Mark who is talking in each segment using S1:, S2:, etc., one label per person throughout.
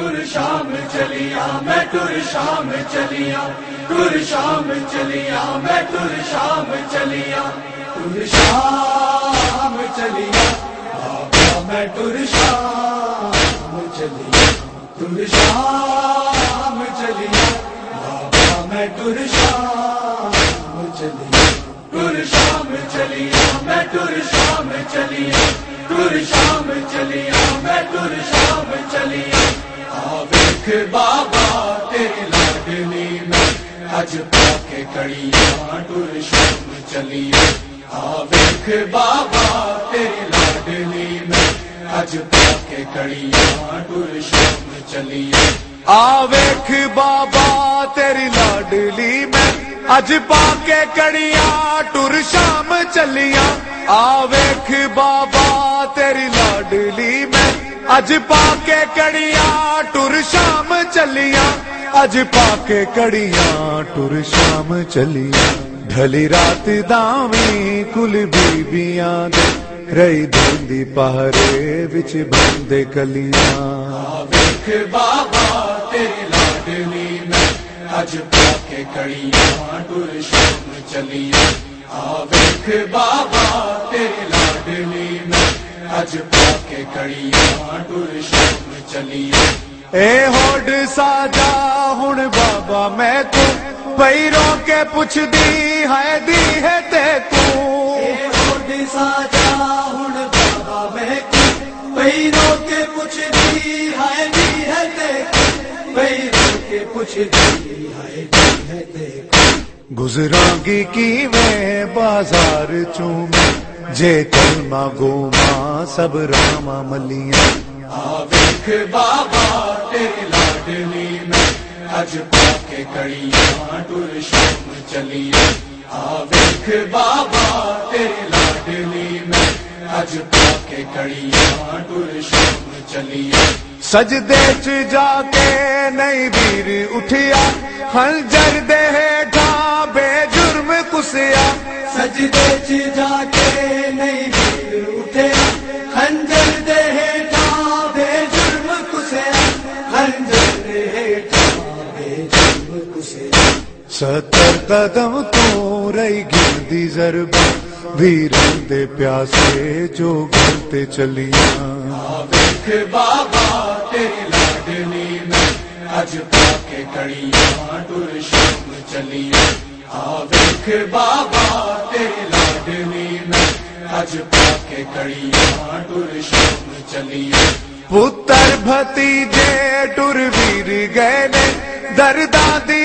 S1: Tour شام چلیا میں ٹور شام چلیا ٹور شام چلیا میں ٹور شام چلیا ٹور شام چلیا بابا میں ٹور شام چلیا ٹور شام چلیا بابا میں ٹور شام چلیا ٹور شام چلیا میں ٹور شام چلیا ٹور شام چلیا میں ٹور شام آویکھ بابا تیری لاڈلی میں اج پا کے کڑیاں ٹور شام چلیا آویکھ بابا تیری لاڈلی میں اج پا کے کڑیاں ٹور شام چلیا
S2: آویکھ بابا تیری لاڈلی میں اج پا کے کڑیاں ٹر شام چلیاں آویکھ بابا تیری لاڈلی میں اج پا کے کڑیاں ٹر شام چلیاں۔ اج پا کے کڑیاں ٹر شام چلیاں۔ ڈھلی رات داویں کل بیبیاں دے۔ رہی دھندی پہرے وچ بندے کلیاں۔
S1: آویکھ بابا تیری لاڈلی میں۔ اج پا کے کڑیاں ٹور شام چلیا آویکھ بابا تیری اج پا کے کڑیاں شام چلیا
S2: اے ہوڈ ساجا ہن بابا میں کو پیروں کے پوچھ دی ہے دی ہے تے کو
S1: ساجا ہوں بابا میں پیروں کے پوچھ دی ہے دی ہے پیروں کے پوچھ دی ہے دی ہے دیکھ
S2: گزراں گی کی میں بازار چوم جے کلمہ گوما سب راما ملیاں۔
S1: آویکھ بابا تیری لاڈلی میں اج پا کے کڑیاں ٹور شام چلیا آویکھ بابا تیری لاڈلی میں اج پا کے کڑیاں ٹور شام چلیا
S2: سجدے چ جا کے نہیں ویر اٹھیا خنجر دے ہیٹھاں بے جرم کسیا۔
S1: سجدے چ جا
S2: ضرب ویروں دے پیاسے جو گھنتے چلیاں۔
S1: بابا تیری لاڈلی میں اج کے کڑیاں ٹور شام چلیا آویکھ بابا تیری میں اج کے کڑیاں ٹور شام چلیا
S2: پتر بھتیجے ٹر ویر گئے نے درداں دی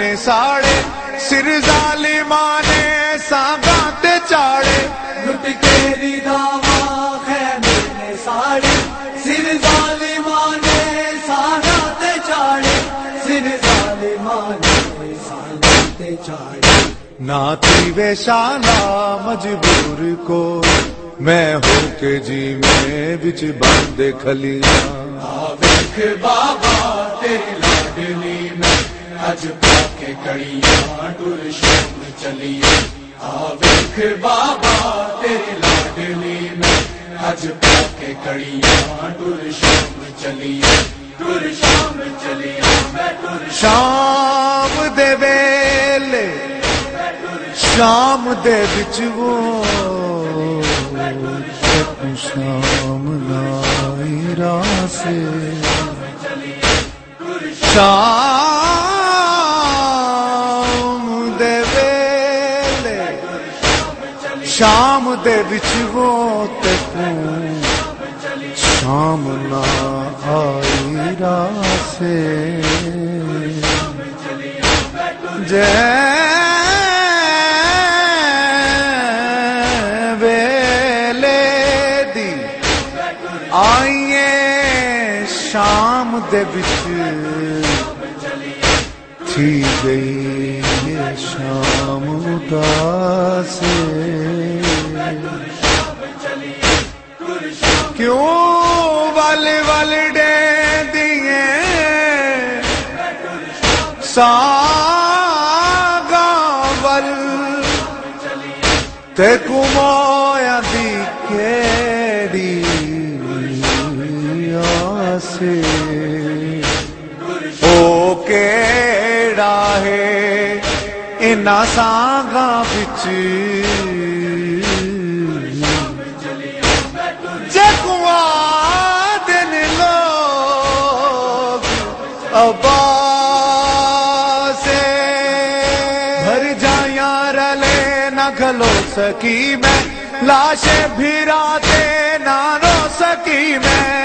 S2: نے ساڑے سر ظالمان نے ساگاں تے چاڑے۔
S1: لٹ کے رداوا خیمے نے ساڑے۔ سر ظالمان نے سانا تے چاڑے۔ سر ظالمان نے سانا تے چاڑے۔
S2: ناتی وے شالا مجبور کو میں ہو کے جی میں بچ بند کھلیاں
S1: بابا تیری لاڈلی میں اج کڑیاں ٹور شام چلیا آویکھ بابا تیری لاڈلی میں۔ اج پا کے کڑیاں ٹور شام چلیا ٹور شام ٹور
S2: شام دے ویلے۔ شام دے بچ وہ شام نائی راسے۔ شام شام دے بچ شام نہ آئی راسے ویلے دی آئیے شام دے بچ تھی گئی یہ شام اداس کیوں ول ول ڈے دیے ساگا ول تے کمایا ہے। انہ ساگا بچ جگوا دن لوگ ابا سے بھر جایا رلے نہ کھلو سکی میں، لاشیں بھی راتے نہ رو سکی میں۔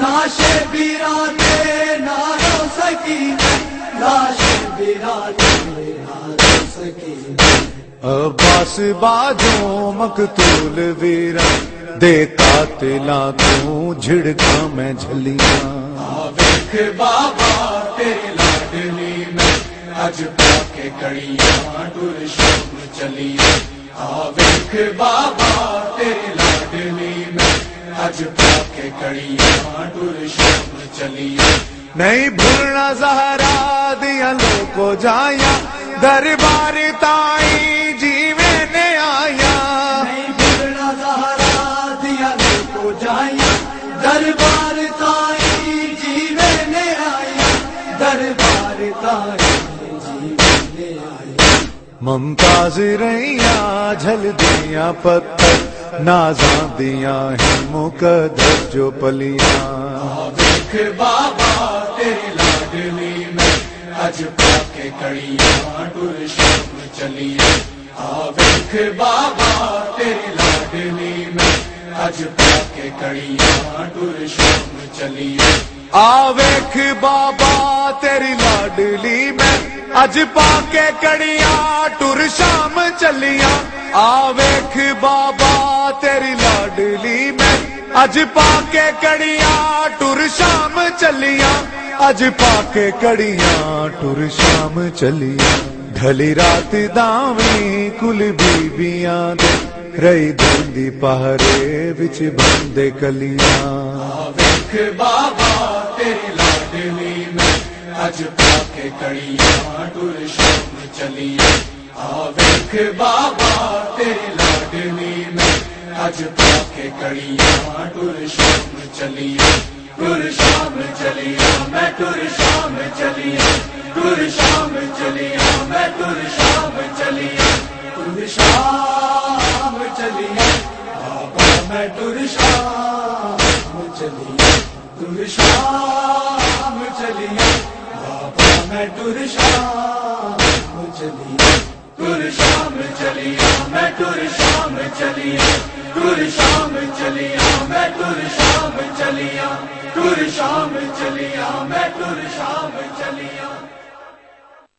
S1: لاش بیرا بیراتے نارو سکی لاش بیراتے نارو سکی
S2: عباس باجوں مقتول ویرا دیتا تلا توں جھڑکا میں جھلیاں
S1: ویخ بابا تیرے لاڈلی میں اج پا کے کڑیاں ٹور شام چلی ویخ بابا تیرے کڑیاں ٹور شام چلی
S2: نہیں بھولنا زہرا دیا لوگو جایا دربار تائی جیوے نے آیا۔
S1: نہیں بگڑا سہارا دیا کو جایا دربار تائی جیوے نے آیا۔ دربار تائی نے آیا۔
S2: ممتاز رہیا جھل دیا پتھر۔ نازاں دیا ہی مقدر جو پلیاں۔
S1: دیکھ بابا تیری لاڈلی میں اج پا کے کڑیاں، ٹور شام چلی ویخ بابا تیری لاڈلی اج پا کے کڑیاں ٹور شام چلی
S2: آویکھ بابا تیری لاڈلی میں۔ اج پا کے کڑیاں ٹر شام چلیاں۔ آویکھ بابا تیری لاڈلی میں۔ اج پا کے کڑیاں ٹر شام چلیاں۔ اج پا کے کڑیاں ٹر شام چلیاں۔ ڈھلی رات داویں کل بیبیاں دے۔ رہی دندی پہرے وچ بندے کلیاں
S1: ویخ بابا تیری لاڈلی میں اج پا کے کڑیاں ٹور شام چلی ویخ بابا تیری لاڈلی میں اج پا کے کڑیاں ٹور شام چلی ٹور شام چلی میں ٹور شام چلی ٹور شام چلی میں شام چلی شام چلی بابا میں ٹور شام چلی ٹور شام بابا میں ٹور شام چلی ٹور شام میں ٹور شام چلی ٹور شام میں ٹور شام چلی ٹور شام میں ٹور شام